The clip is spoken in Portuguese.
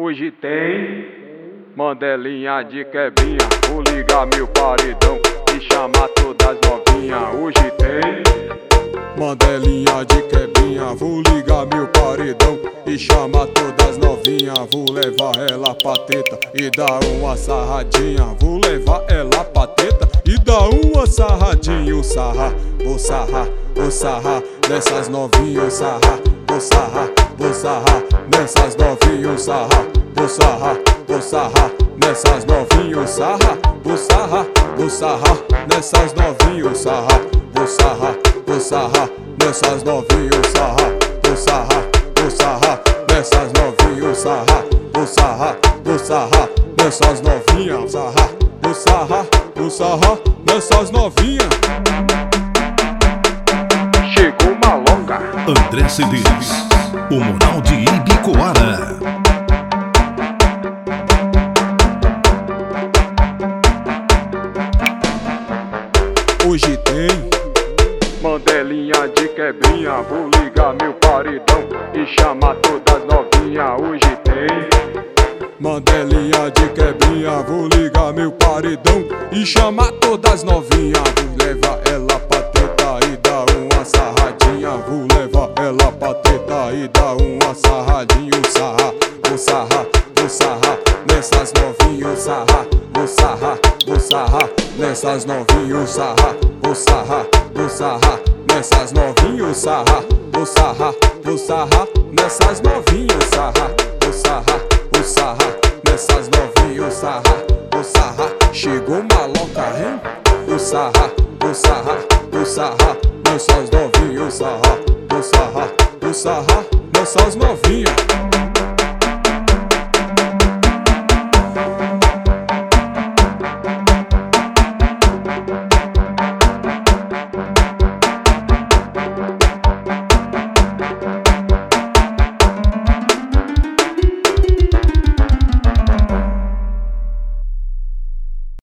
Hoje tem Mandelinha de quebrinha, vou ligar meu paredão e chamar todas novinhas. Hoje tem Mandelinha de quebrinha, vou ligar meu paredão e chamar todas novinhas. Vou levar ela pra teta e dar uma sarradinha. Vou levar ela pra teta e dar uma sarradinha. O sarra, vou sarrar, vou sarrar nessas novinhas, sarrar, vou sarrar, vou sarrar nessas novinhas, sarrar vou sarrar, vou sarrar nessas novinhos, sarra, vou sarrar, vou sarrar nessas novinhos, sarra, vou sarrar, vou sarrar nessas novinhos, sarra, vou sarrar, vou sarrar nessas novinhos, sarra, vou sarrar, vou sarrar nessas novinhas, sarra, vou sarrar, vou sarrar nessas novinhas. André Cedeiros, o Moral de Ibicoara. hoje tem Mandelinha de quebrinha, vou ligar meu paredão e chamar todas novinhas. Hoje tem Mandelinha de quebrinha, vou ligar meu paredão e chamar todas novinhas. E dar uma sarradinha. Vou sarrar, vou sarrar, vou sarrar nessas novinhas, sarrar, vou sarrar, vou sarrar nessas novinhas, sarrar, vou sarrar, vou sarrar nessas novinhas, sarrar, vou sarrar, vou sarrar nessas novinhas, sarrar, vou sarrar, vou sarrar nessas novinhas, sarrar, vou sarrar. Chegou maloca, hein? Vou sarrar, vou sarrar, vou sarrar nessas novinhas, sarrar, vou sarrar, sarrar nessas novinhas.